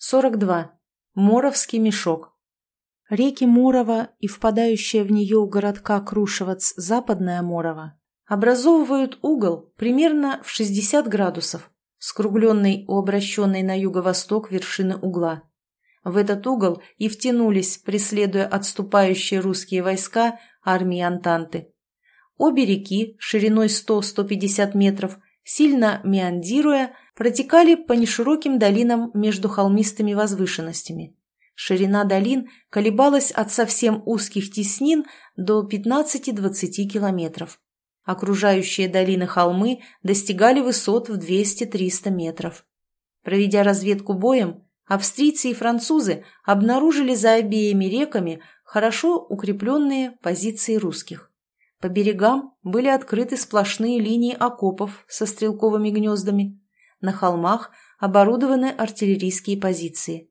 42. Моровский мешок. Реки Мурова и впадающая в нее у городка Крушевец Западная Мурова образовывают угол примерно в 60 градусов, скругленный у обращенной на юго-восток вершины угла. В этот угол и втянулись, преследуя отступающие русские войска армии Антанты. Обе реки шириной 100-150 метров, сильно меандируя, протекали по нешироким долинам между холмистыми возвышенностями. Ширина долин колебалась от совсем узких теснин до 15-20 километров. Окружающие долины холмы достигали высот в 200-300 метров. Проведя разведку боем, австрийцы и французы обнаружили за обеими реками хорошо укрепленные позиции русских. По берегам были открыты сплошные линии окопов со стрелковыми гнездами, на холмах оборудованы артиллерийские позиции.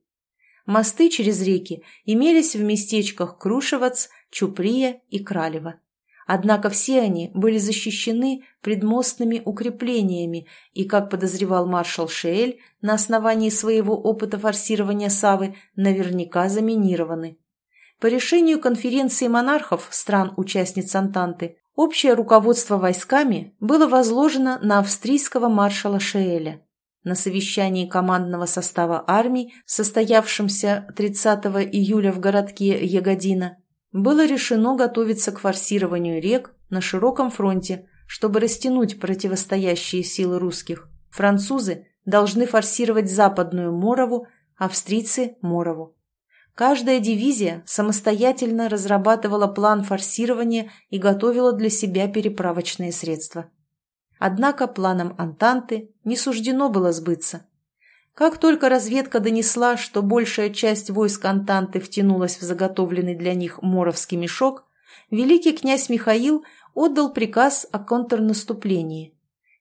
Мосты через реки имелись в местечках Крушевац, Чуприя и Кралево. Однако все они были защищены предмостными укреплениями и, как подозревал маршал Шеэль, на основании своего опыта форсирования Савы, наверняка заминированы. По решению конференции монархов стран-участниц Антанты Общее руководство войсками было возложено на австрийского маршала Шеэля. На совещании командного состава армий, состоявшемся 30 июля в городке Ягодина, было решено готовиться к форсированию рек на широком фронте, чтобы растянуть противостоящие силы русских. Французы должны форсировать западную Морову, австрийцы – Морову. Каждая дивизия самостоятельно разрабатывала план форсирования и готовила для себя переправочные средства. Однако планам Антанты не суждено было сбыться. Как только разведка донесла, что большая часть войск Антанты втянулась в заготовленный для них моровский мешок, великий князь Михаил отдал приказ о контрнаступлении –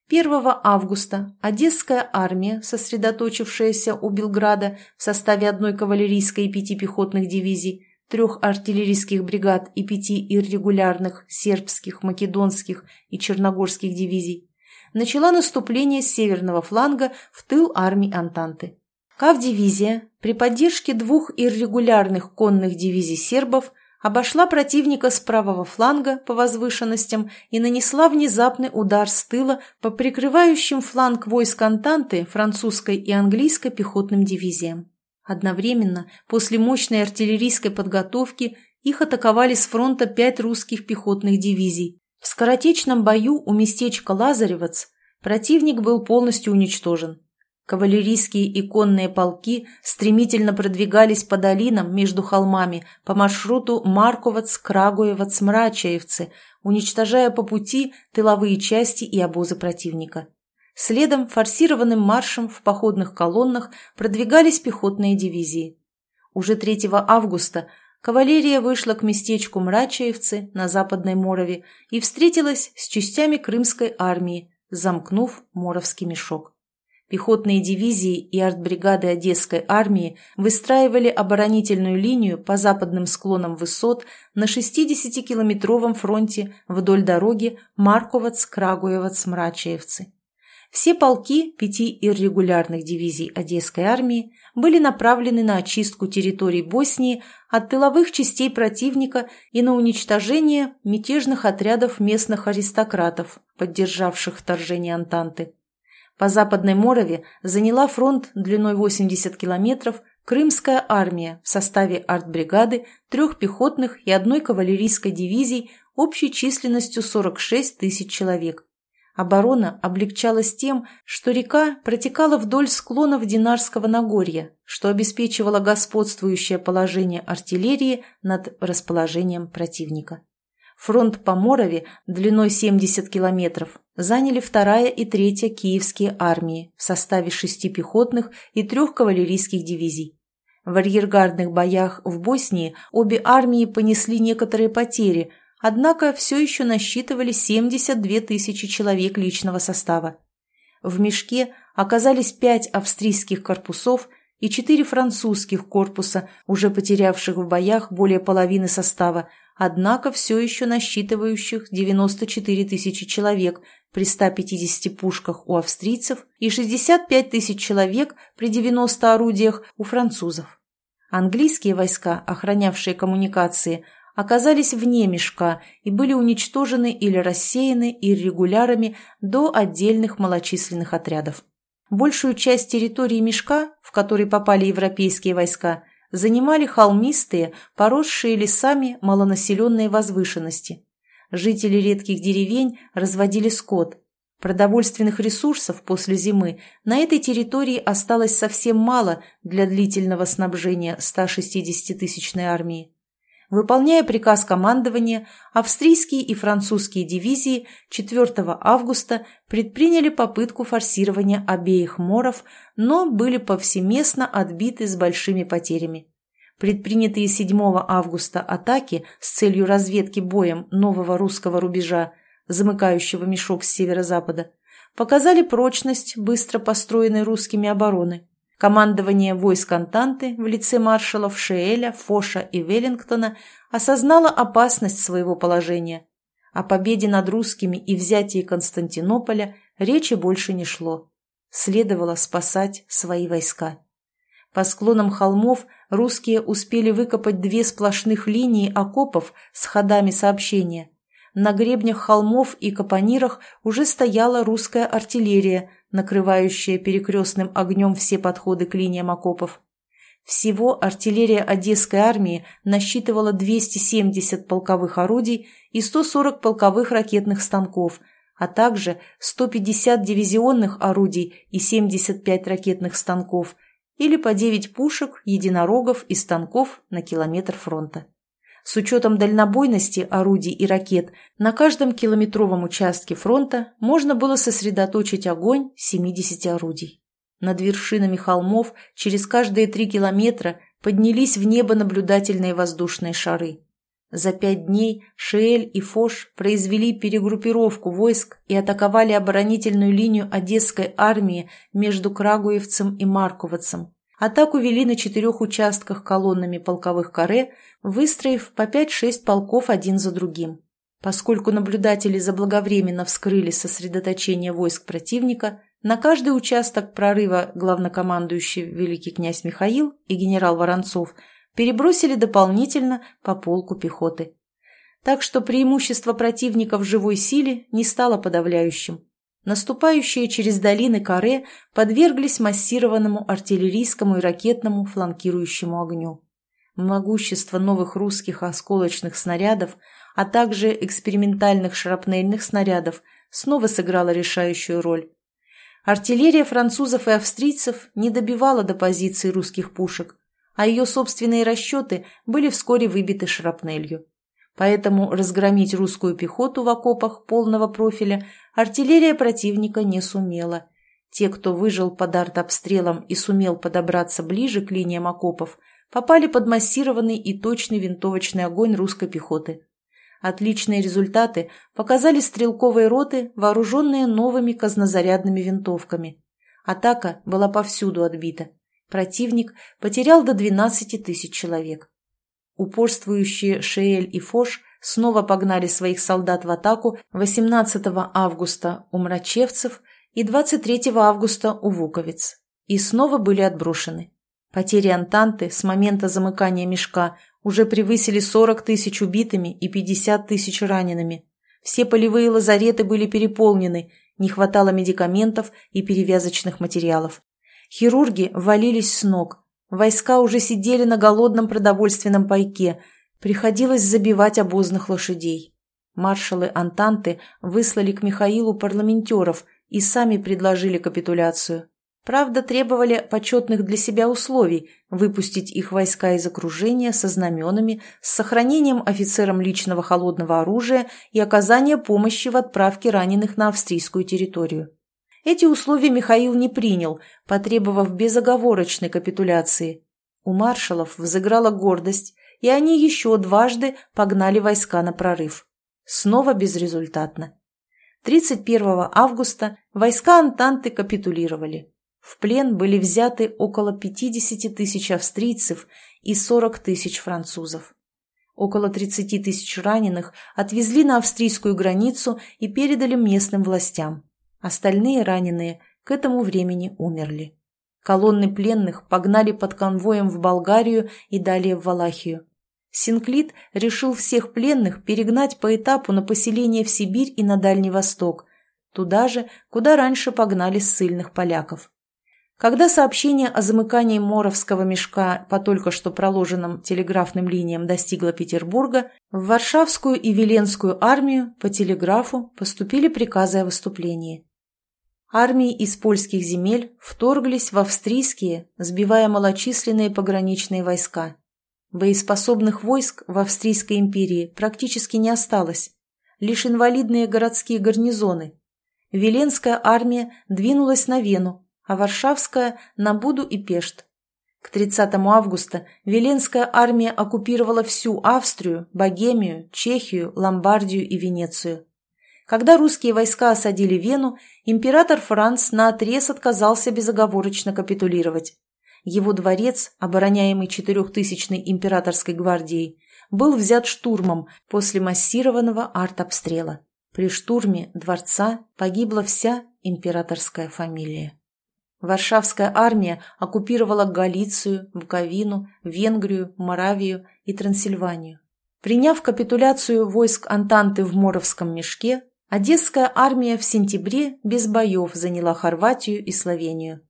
1 августа Одесская армия, сосредоточившаяся у Белграда в составе одной кавалерийской и пяти пехотных дивизий, трех артиллерийских бригад и пяти иррегулярных сербских, македонских и черногорских дивизий, начала наступление с северного фланга в тыл армии Антанты. Кав-дивизия при поддержке двух иррегулярных конных дивизий сербов обошла противника с правого фланга по возвышенностям и нанесла внезапный удар с тыла по прикрывающим фланг войск Антанты французской и английской пехотным дивизиям. Одновременно, после мощной артиллерийской подготовки, их атаковали с фронта пять русских пехотных дивизий. В скоротечном бою у местечка Лазаревец противник был полностью уничтожен. Кавалерийские и конные полки стремительно продвигались по долинам между холмами по маршруту Марковац-Крагуевац-Мрачаевцы, уничтожая по пути тыловые части и обозы противника. Следом форсированным маршем в походных колоннах продвигались пехотные дивизии. Уже 3 августа кавалерия вышла к местечку Мрачаевцы на Западной Морове и встретилась с частями крымской армии, замкнув Моровский мешок. Пехотные дивизии и артбригады Одесской армии выстраивали оборонительную линию по западным склонам высот на 60-километровом фронте вдоль дороги Марковац-Крагуевац-Мрачаевцы. Все полки пяти иррегулярных дивизий Одесской армии были направлены на очистку территорий Боснии от тыловых частей противника и на уничтожение мятежных отрядов местных аристократов, поддержавших вторжение Антанты. По Западной Морове заняла фронт длиной 80 километров Крымская армия в составе артбригады, трех пехотных и одной кавалерийской дивизий общей численностью 46 тысяч человек. Оборона облегчалась тем, что река протекала вдоль склонов Динарского Нагорья, что обеспечивало господствующее положение артиллерии над расположением противника. Фронт по Морове длиной 70 километров заняли вторая и третья киевские армии в составе шести пехотных и трех кавалерийских дивизий. В арьергардных боях в Боснии обе армии понесли некоторые потери, однако все еще насчитывали 72 тысячи человек личного состава. В мешке оказались пять австрийских корпусов и четыре французских корпуса, уже потерявших в боях более половины состава, однако все еще насчитывающих 94 тысячи человек при 150 пушках у австрийцев и 65 тысяч человек при 90 орудиях у французов. Английские войска, охранявшие коммуникации, оказались вне мешка и были уничтожены или рассеяны иррегулярами до отдельных малочисленных отрядов. Большую часть территории мешка, в который попали европейские войска, занимали холмистые, поросшие лесами малонаселенные возвышенности. Жители редких деревень разводили скот. Продовольственных ресурсов после зимы на этой территории осталось совсем мало для длительного снабжения 160-тысячной армии. Выполняя приказ командования, австрийские и французские дивизии 4 августа предприняли попытку форсирования обеих моров, но были повсеместно отбиты с большими потерями. Предпринятые 7 августа атаки с целью разведки боем нового русского рубежа, замыкающего мешок с северо-запада, показали прочность быстро построенной русскими обороны. Командование войск Антанты в лице маршалов Шеэля, Фоша и Веллингтона осознало опасность своего положения. О победе над русскими и взятии Константинополя речи больше не шло. Следовало спасать свои войска. По склонам холмов русские успели выкопать две сплошных линии окопов с ходами сообщения. На гребнях холмов и капонирах уже стояла русская артиллерия – накрывающая перекрестным огнем все подходы к линиям окопов. Всего артиллерия Одесской армии насчитывала 270 полковых орудий и 140 полковых ракетных станков, а также 150 дивизионных орудий и 75 ракетных станков, или по 9 пушек, единорогов и станков на километр фронта. С учетом дальнобойности орудий и ракет, на каждом километровом участке фронта можно было сосредоточить огонь 70 орудий. Над вершинами холмов через каждые три километра поднялись в небо наблюдательные воздушные шары. За пять дней Шиэль и Фош произвели перегруппировку войск и атаковали оборонительную линию Одесской армии между Крагуевцем и Марковицем. Атаку вели на четырех участках колоннами полковых каре, выстроив по 5-6 полков один за другим. Поскольку наблюдатели заблаговременно вскрыли сосредоточение войск противника, на каждый участок прорыва главнокомандующий великий князь Михаил и генерал Воронцов перебросили дополнительно по полку пехоты. Так что преимущество противника в живой силе не стало подавляющим наступающие через долины Каре подверглись массированному артиллерийскому и ракетному фланкирующему огню. Могущество новых русских осколочных снарядов, а также экспериментальных шрапнельных снарядов снова сыграло решающую роль. Артиллерия французов и австрийцев не добивала до позиций русских пушек, а ее собственные расчеты были вскоре выбиты шрапнелью. Поэтому разгромить русскую пехоту в окопах полного профиля артиллерия противника не сумела. Те, кто выжил под артобстрелом и сумел подобраться ближе к линиям окопов, попали под массированный и точный винтовочный огонь русской пехоты. Отличные результаты показали стрелковые роты, вооруженные новыми казнозарядными винтовками. Атака была повсюду отбита. Противник потерял до 12 тысяч человек. Упорствующие Шеэль и Фош снова погнали своих солдат в атаку 18 августа у Мрачевцев и 23 августа у Вуковиц. И снова были отброшены. Потери Антанты с момента замыкания мешка уже превысили 40 тысяч убитыми и 50 тысяч ранеными. Все полевые лазареты были переполнены, не хватало медикаментов и перевязочных материалов. Хирурги валились с ног, Войска уже сидели на голодном продовольственном пайке. Приходилось забивать обозных лошадей. Маршалы Антанты выслали к Михаилу парламентеров и сами предложили капитуляцию. Правда, требовали почетных для себя условий выпустить их войска из окружения со знаменами, с сохранением офицерам личного холодного оружия и оказания помощи в отправке раненых на австрийскую территорию. Эти условия Михаил не принял, потребовав безоговорочной капитуляции. У маршалов взыграла гордость, и они еще дважды погнали войска на прорыв. Снова безрезультатно. 31 августа войска Антанты капитулировали. В плен были взяты около 50 тысяч австрийцев и 40 тысяч французов. Около 30 тысяч раненых отвезли на австрийскую границу и передали местным властям. Остальные раненые к этому времени умерли. Колонны пленных погнали под конвоем в Болгарию и далее в Валахию. Синклит решил всех пленных перегнать по этапу на поселение в Сибирь и на Дальний Восток, туда же, куда раньше погнали ссыльных поляков. Когда сообщение о замыкании Моровского мешка по только что проложенным телеграфным линиям достигло Петербурга, в Варшавскую и Веленскую армию по телеграфу поступили приказы о выступлении. Армии из польских земель вторглись в австрийские, сбивая малочисленные пограничные войска. Боеспособных войск в Австрийской империи практически не осталось, лишь инвалидные городские гарнизоны. Веленская армия двинулась на Вену, а Варшавская – на Буду и Пешт. К 30 августа Веленская армия оккупировала всю Австрию, Богемию, Чехию, Ломбардию и Венецию. Когда русские войска осадили Вену, император Франц наотрез отказался безоговорочно капитулировать. Его дворец, обороняемый четырехтысячной императорской гвардией, был взят штурмом после массированного артобстрела. При штурме дворца погибла вся императорская фамилия. Варшавская армия оккупировала Галицию, Буковину, Венгрию, Моравию и Трансильванию. Приняв капитуляцию войск Антанты в Моровском мешке, Одесская армия в сентябре без боев заняла Хорватию и Словению.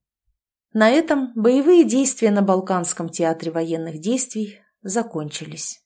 На этом боевые действия на Балканском театре военных действий закончились.